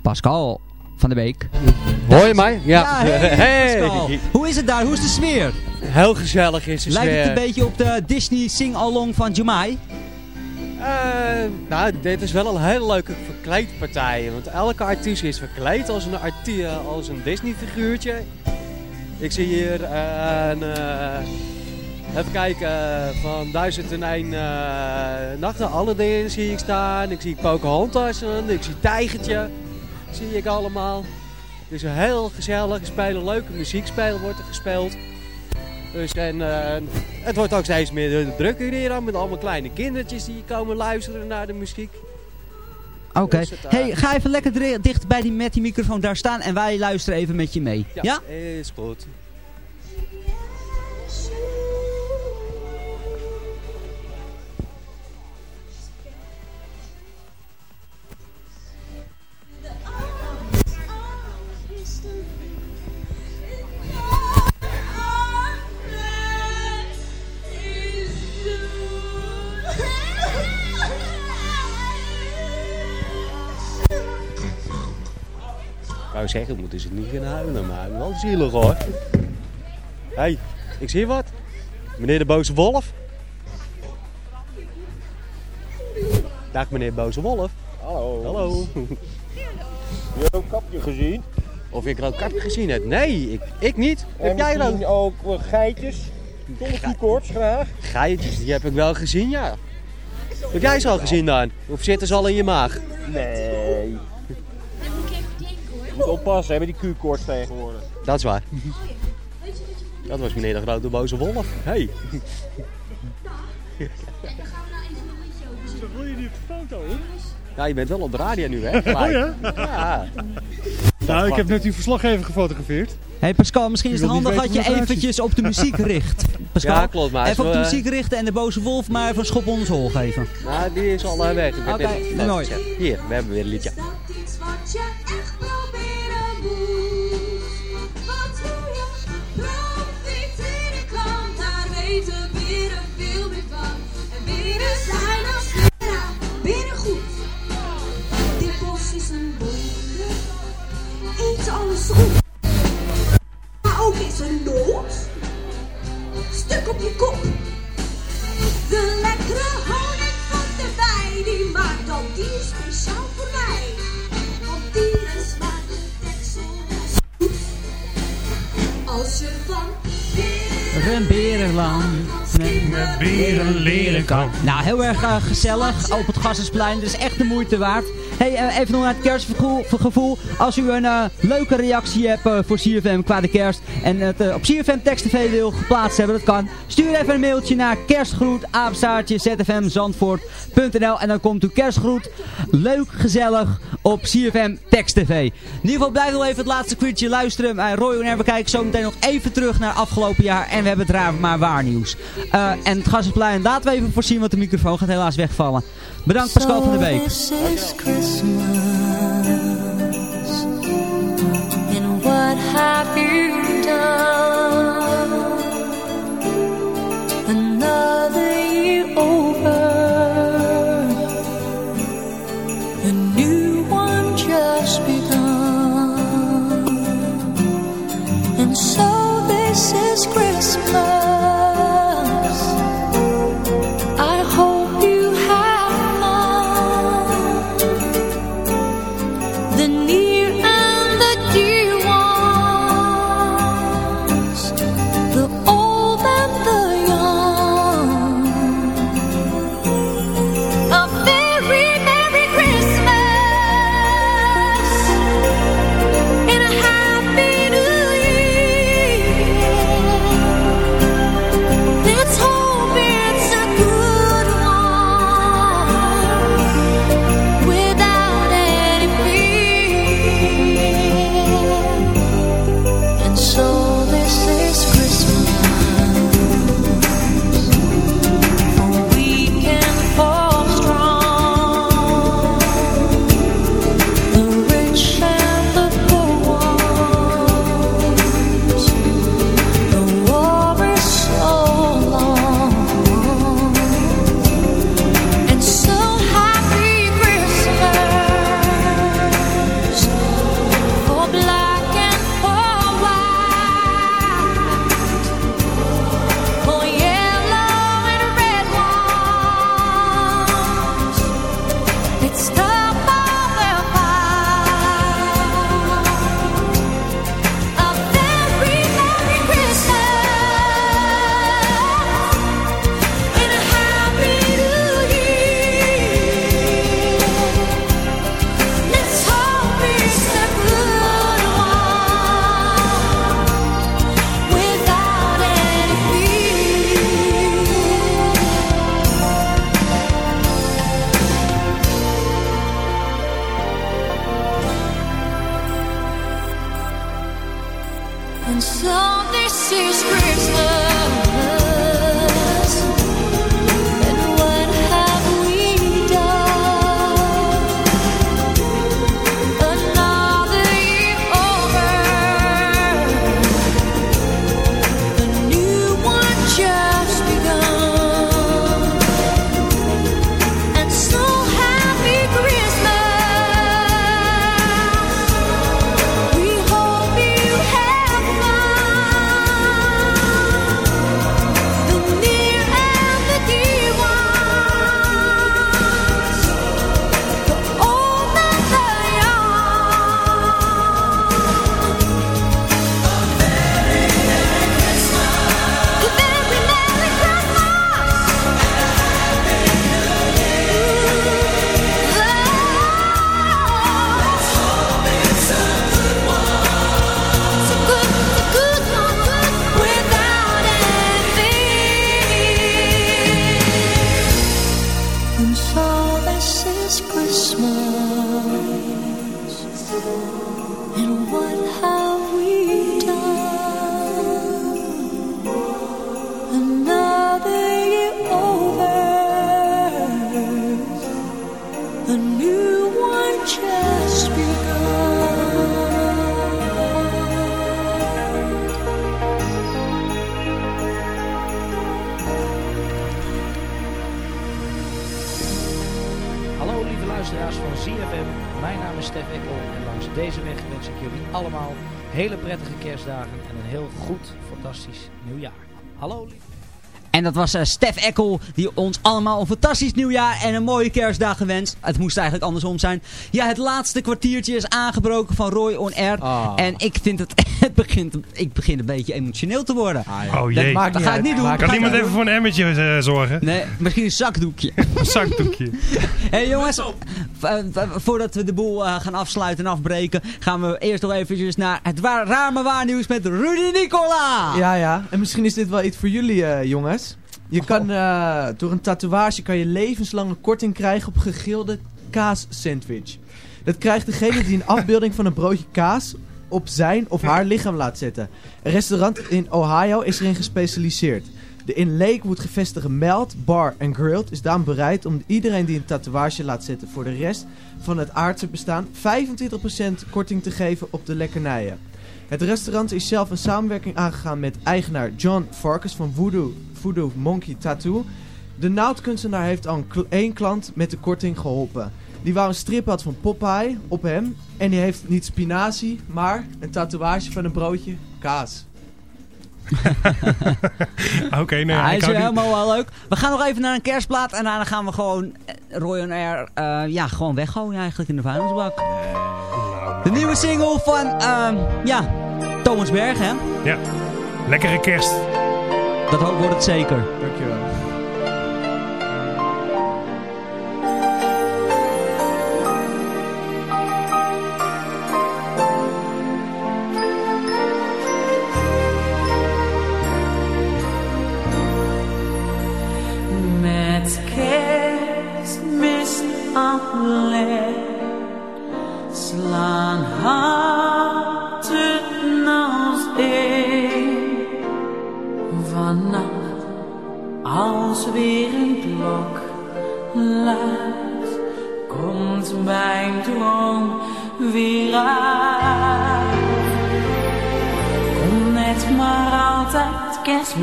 Pascal van der Beek. Hoor je mij? Ja. hey, Pascal. Hoe is het daar? Hoe is de sfeer? Heel gezellig is het Lijkt het een beetje op de Disney Sing-Along van Jamai? Eh, nou, dit is wel een hele leuke verkleedpartij. Want elke artiest is verkleed als een, arti- eh, als een Disney figuurtje. Ik zie hier een... eh, even kijken, van 1001 uh, nachten. Aladdin zie ik staan. Ik zie Pocahontas. en Ik zie Tijgertje. Zie ik allemaal. Het is heel gezellig. Spelen leuke muziekspelen wordt er gespeeld. Dus en eh, het wordt ook steeds meer drukker hier aan met allemaal kleine kindertjes die komen luisteren naar de muziek. Oké. Dus eh, Hey, ga even lekker dicht bij die, met die microfoon daar staan en wij luisteren even met je mee. Ja? Is goed. Wou zeggen, moeten ze niet gaan huilen, maar wel zielig hoor. Hé, hey, ik zie wat. Meneer de Boze Wolf. Dag meneer Boze Wolf. Hallo. Hallo. Je hebt ook kapje gezien? Of ik rood kapje gezien heb? Nee, ik, ik niet. En heb jij misschien rood? ook wat geitjes? Koorts graag? Geitjes, die heb ik wel gezien, ja. Heb jij ze al gezien dan? Of zitten ze al in je maag? Nee. Moet oppassen hè, met die Q-koorts tegenwoordig. Dat is waar. Dat was meneer de grote boze wolf. Hey. Wil je die foto? Ja, je bent wel op de radio nu, hè? Oh ja? Ja. Nou, ik heb net uw verslaggever gefotografeerd. Hey Pascal, misschien is het handig dat je eventjes op de muziek richt. Pascal, Ja, klopt, maar even op de we- muziek richten en de boze wolf maar even een schop onder zijn hol geven. Nou, die is al eh, weg. Ik heb Oké, mooi. gezet. Hier, we hebben weer een liedje. Alles goed. Maar ook is een nood, stuk op je kop. De lekkere honing van de bij, die maakt dan die speciaal voor mij. Want dieren smaken deksel zoet. Als je van Een berenland. Met beren leren kan. Nou, heel erg eh, gezellig op het Gassersplein. Dat is echt de moeite waard. Hey, eh, even nog naar het kerstgevoel. Als u een eh, leuke reactie hebt voor CFM qua de kerst. En het op CFM Text TV wil geplaatst hebben, dat kan. Stuur even een mailtje naar kerstgroet, apenstaartje, zfmzandvoort.nl. En dan komt uw kerstgroet leuk, gezellig op CFM Text TV. In ieder geval blijf nog even het laatste kwartje luisteren. Uh, Roy en we kijken zo meteen nog even terug naar afgelopen jaar. En we hebben het raar maar waar nieuws. Eh, en het Gassersplein laten we even voorzien, want de microfoon gaat helaas wegvallen. Bedankt Pascal van der Beek. Hele prettige kerstdagen en een heel goed, fantastisch nieuwjaar. Hallo lief. En dat was eh, Stef Ekkel die ons allemaal een fantastisch nieuwjaar en een mooie kerstdag gewenst. Het moest eigenlijk andersom zijn. Ja, het laatste kwartiertje is aangebroken van Roy On Air. Ah. En ik vind het, het begint, ik begin een beetje emotioneel te worden. Oh jee. Dat, dat ga ik niet doen. Kan iemand even voor een emmertje eh, zorgen? Nee, misschien een zakdoekje. Een zakdoekje. hey jongens, v- voordat we de boel eh, gaan afsluiten en afbreken, gaan we eerst nog eventjes naar het wa- raar maar waar nieuws met Rudy Nicola. Ja, ja. En misschien is dit wel iets voor jullie, eh, jongens. Je kan eh, door een tatoeage kan je levenslange korting krijgen op gegilde kaassandwich. Dat krijgt degene die een afbeelding van een broodje kaas op zijn of haar lichaam laat zetten. Een restaurant in Ohio is erin gespecialiseerd. De in Lakewood gevestigde Melt Bar Grilled is daarom bereid om iedereen die een tatoeage laat zetten voor de rest van het aardse bestaan 25% korting te geven op de lekkernijen. Het restaurant is zelf een samenwerking aangegaan met eigenaar John Farkas van Voodoo, Monkey Tattoo. De naaldkunstenaar heeft al één klant met de korting geholpen. Die wou een strip had van Popeye op hem. En die heeft niet spinazie, maar een tatoeage van een broodje kaas. Oké, nee. Ja, hij ik is niet- helemaal wel leuk. We gaan nog even naar een kerstplaat en daarna gaan we gewoon eh, Roy on Air eh, ja, gewoon weggooien eigenlijk in de vuilnisbak. De nieuwe single van, ehm, ja, Thomas Berg, hè? Ja. Lekkere kerst. Dat wordt het zeker. Dankjewel.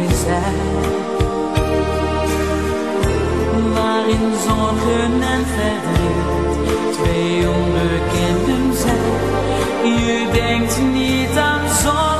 Zijn waarin zorgen en verdriet twee onbekenden zijn. Je denkt niet aan zorgen,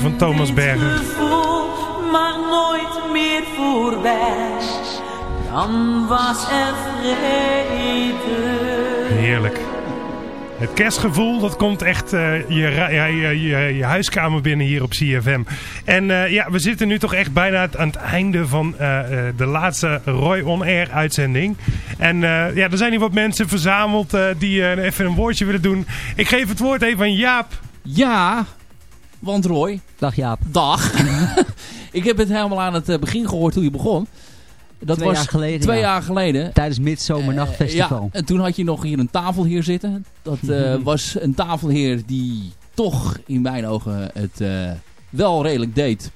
plaatje van Thomas Berger. gevoel, maar nooit meer voorbij. Dan was er vrede. Heerlijk. Het kerstgevoel, dat komt echt eh, je, je, je, je huiskamer binnen hier op CFM. En eh, ja, we zitten nu toch echt bijna aan het einde van eh, eh, de laatste Roy On Air uitzending. En eh, ja, er zijn hier wat mensen verzameld die eh, even een woordje willen doen. Ik geef het woord even aan Jaap. Ja, want Roy. Dag Jaap. Dag. ik heb het helemaal aan het eh, begin gehoord hoe je begon. Dat Twee was jaar geleden, Twee ja. jaar geleden. Tijdens Midzomernachtfestival. Ja, en toen had je nog hier een tafelheer zitten. Dat eh, was een tafelheer die toch in mijn ogen het eh, wel redelijk deed.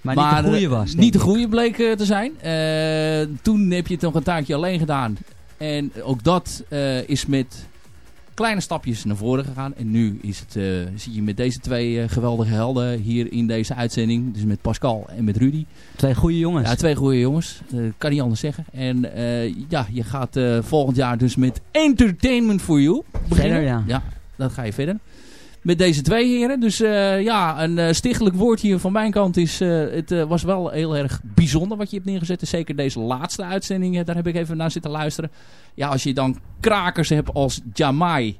Maar niet de goeie eh, was, Niet de goede bleek eh, te zijn. Eh, toen heb je het nog een taakje alleen gedaan. En ook dat eh, is met kleine stapjes naar voren gegaan. En nu is het, eh, zie je met deze twee eh, geweldige helden hier in deze uitzending. Dus met Pascal en met Rudy. Twee goede jongens. Ja, twee goede jongens. Eh, kan niet anders zeggen. En ja, je gaat volgend jaar dus met Entertainment for You beginnen. Verder, ja. Ja, dat ga je verder. Met deze twee heren. Dus eh, ja, een eh, stichtelijk woord hier van mijn kant is... eh, het was wel heel erg bijzonder wat je hebt neergezet. Zeker deze laatste uitzending, daar heb ik even naar zitten luisteren. Ja, als je dan krakers hebt als Jamai...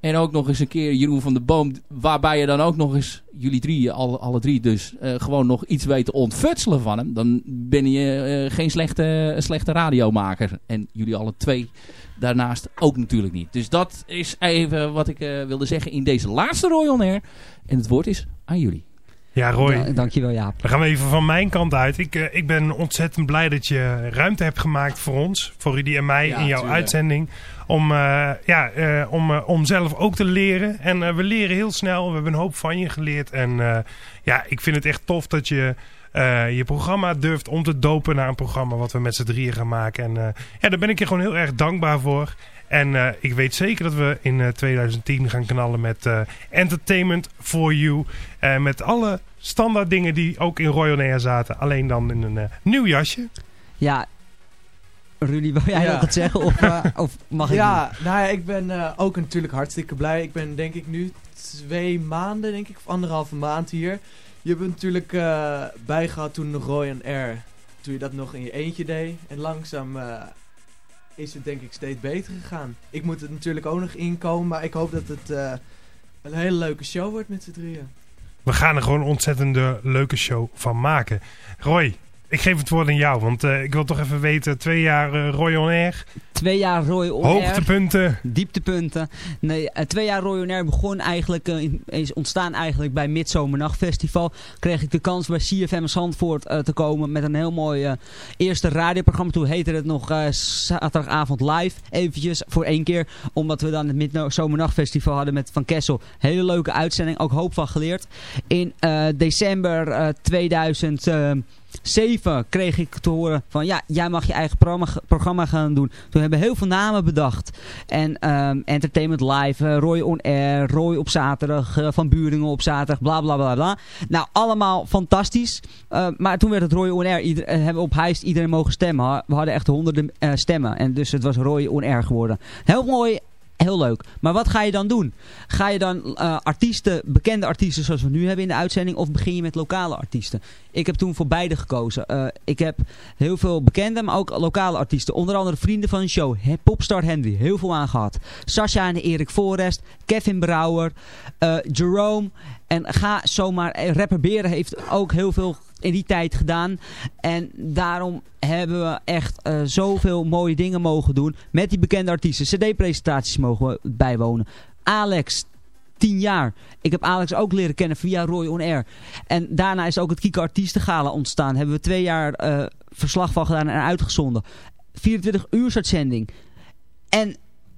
En ook nog eens een keer Jeroen van de Boom. Waarbij je dan ook nog eens, jullie drie, alle, alle drie dus, gewoon nog iets weet te ontfutselen van hem. Dan ben je geen slechte, slechte radiomaker. En jullie alle twee daarnaast ook natuurlijk niet. Dus dat is even wat ik eh, wilde zeggen in deze laatste Royal Air. En het woord is aan jullie. Ja, Roy. Ja, dankjewel Jaap. Dan gaan we even van mijn kant uit. Ik, eh, ik ben ontzettend blij dat je ruimte hebt gemaakt voor ons. Voor Rudy en mij Ja, in jouw tuurlijk. uitzending. Om, eh, ja, eh, om, om zelf ook te leren. En eh, we leren heel snel. We hebben een hoop van je geleerd. En eh, ja, ik vind het echt tof dat je eh, je programma durft om te dopen naar een programma wat we met z'n drieën gaan maken. En eh, ja, daar ben ik je gewoon heel erg dankbaar voor. En eh, ik weet zeker dat we in eh, 2010 gaan knallen met eh, Entertainment for You. Eh, met alle standaard dingen die ook in Royal Air zaten. Alleen dan in een eh, nieuw jasje. Ja, Rudy, wil jij Ja. wat zeggen? Of, eh, of mag ik Ja, nou ja, ik ben eh, ook natuurlijk hartstikke blij. Ik ben denk ik nu twee maanden, denk ik, of anderhalve maand hier. Je hebt natuurlijk eh bijgehad toen nog Roy en Air. Toen je dat nog in je eentje deed. En langzaam eh, is het denk ik steeds beter gegaan. Ik moet het natuurlijk ook nog inkomen, maar ik hoop dat het eh, een hele leuke show wordt met z'n drieën. We gaan er gewoon een ontzettende leuke show van maken. Roy, ik geef het woord aan jou, want eh, ik wil toch even weten, twee jaar uh, Roy On Air. Twee jaar Roy On Air. Hoogtepunten. Dieptepunten. Nee, eh, twee jaar Roy On Air begon eigenlijk, is ontstaan eigenlijk bij Midzomernachtfestival. Kreeg ik de kans bij CFM Zandvoort te komen met een heel mooi eerste radioprogramma. Toen heette het nog zaterdagavond live, eventjes voor één keer. Omdat we dan het Midzomernachtfestival hadden met Van Kessel. Hele leuke uitzending, ook hoop van geleerd. In december 2000... Zeven kreeg ik te horen van ja, jij mag je eigen programma, gaan doen. Toen hebben we heel veel namen bedacht. En ehm, Entertainment Live, eh, Roy On Air, Roy op zaterdag, eh, Van Buringen op zaterdag, bla bla bla bla. Nou, allemaal fantastisch. Ehm, maar toen werd het Roy On Air. Ieder, eh, hebben we op Heist iedereen mogen stemmen. We hadden echt honderden stemmen. En dus het was Roy On Air geworden. Heel mooi Heel leuk. Maar wat ga je dan doen? Ga je dan eh, artiesten, bekende artiesten zoals we nu hebben in de uitzending, of begin je met lokale artiesten? Ik heb toen voor beide gekozen. Eh, ik heb heel veel bekende, maar ook lokale artiesten. Onder andere vrienden van de show. Popstar Henry, heel veel aan gehad. Sasha en Erik Forrest, Kevin Brouwer, eh, Jerome. En ga zomaar, rapper Beren heeft ook heel veel in die tijd gedaan. En daarom hebben we echt eh, zoveel mooie dingen mogen doen. Met die bekende artiesten. CD-presentaties mogen we bijwonen. Alex, 10 jaar. Ik heb Alex ook leren kennen via Roy On Air. En daarna is ook het Kika Artiestengala ontstaan. Hebben we twee jaar eh, verslag van gedaan en uitgezonden. 24 uur uitzending. En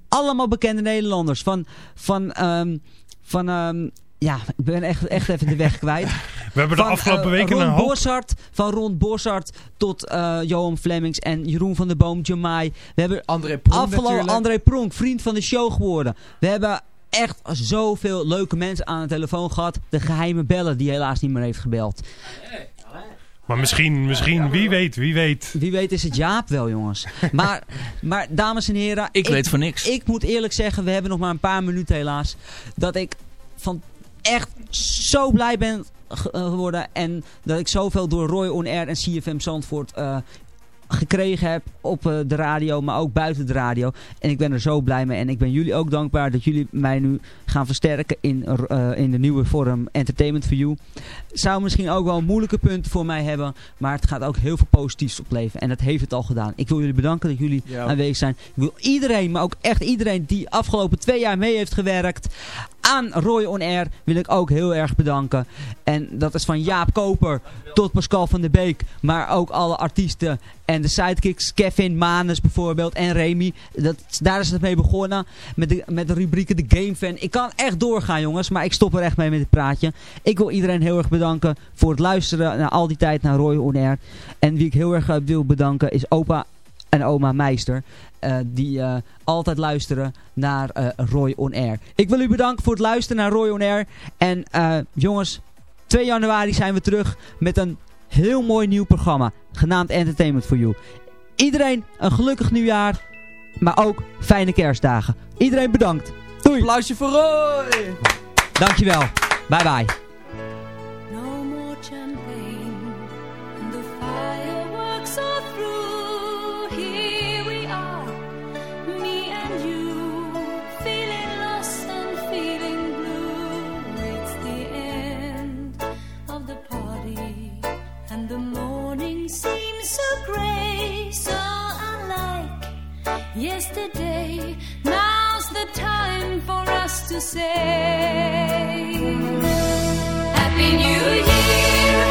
allemaal bekende Nederlanders. Van, van, ehm, van ehm, ja, ik ben echt, echt even de weg kwijt. We hebben de Van, afgelopen eh, weken Ron een hoop... Boshart, van Ron Boshart tot eh, Johan Flemings en Jeroen van der Boom, Jamai. We hebben André Pronk afgelopen natuurlijk. André Pronk, vriend van de show geworden. We hebben echt zoveel leuke mensen aan de telefoon gehad. De geheime bellen die helaas niet meer heeft gebeld. Maar misschien, misschien, wie weet, wie weet. Wie weet is het Jaap wel, jongens. Maar, maar dames en heren... Ik weet van niks. Ik moet eerlijk zeggen, we hebben nog maar een paar minuten helaas. Dat ik van echt zo blij ben eh, geworden. En dat ik zoveel door Roy On Air en CFM Zandvoort eh, gekregen heb op eh, de radio, maar ook buiten de radio. En ik ben er zo blij mee. En ik ben jullie ook dankbaar dat jullie mij nu gaan versterken in, in de nieuwe vorm Entertainment for You. Zou misschien ook wel moeilijke punten voor mij hebben, maar het gaat ook heel veel positiefs opleveren. En dat heeft het al gedaan. Ik wil jullie bedanken dat jullie Ja. aanwezig zijn. Ik wil iedereen, maar ook echt iedereen die afgelopen twee jaar mee heeft gewerkt aan Roy On Air, wil ik ook heel erg bedanken. En dat is van Jaap Koper tot Pascal van der Beek, maar ook alle artiesten en de sidekicks, Kevin, Manus bijvoorbeeld en Remy. Dat, daar is het mee begonnen met de, met de rubrieken de Game Fan. Ik kan echt doorgaan jongens, maar ik stop er echt mee met dit praatje. Ik wil iedereen heel erg bedanken voor het luisteren naar al die tijd naar Roy On Air. En wie ik heel erg eh, wil bedanken is opa en oma Meister. Eh, die eh, altijd luisteren naar eh, Roy On Air. Ik wil u bedanken voor het luisteren naar Roy On Air. En jongens, 2 januari zijn we terug met een heel mooi nieuw programma. Genaamd Entertainment for You. Iedereen een gelukkig nieuwjaar. Maar ook fijne kerstdagen. Iedereen bedankt. Doei. Applausje voor Roy. Dankjewel. Bye bye. yesterday. Now's the time for us to say Happy New Year.